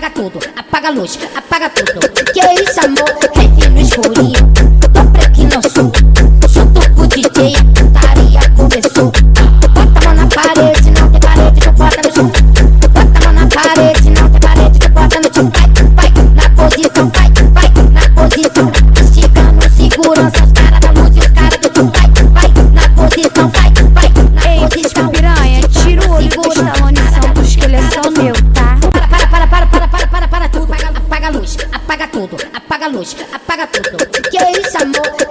apaga tudo, apaga a luz, apaga tudo. Que é isso, amor? Vive no escurinho. apaga tudo, apaga a luz, apaga tudo. Que é isso, amor?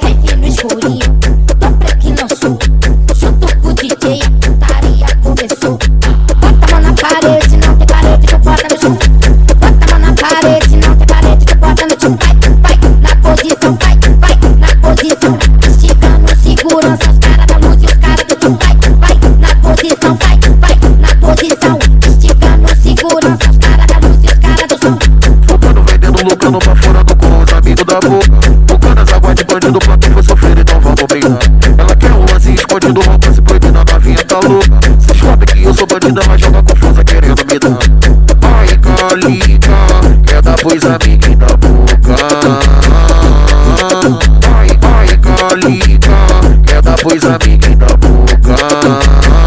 O boca. O cara da guarda escondido pra quem vou sofrer, então vamos bem. Ela quer um lance escondido, roupa se proibida, novinha tá louca. Cês sabem que eu sou bandida, mas joga confusa querendo me dar. Ai, calica, quer dar pois amiguinho da boca. Ai, ai, calica, quer dar pois amiguinho da boca.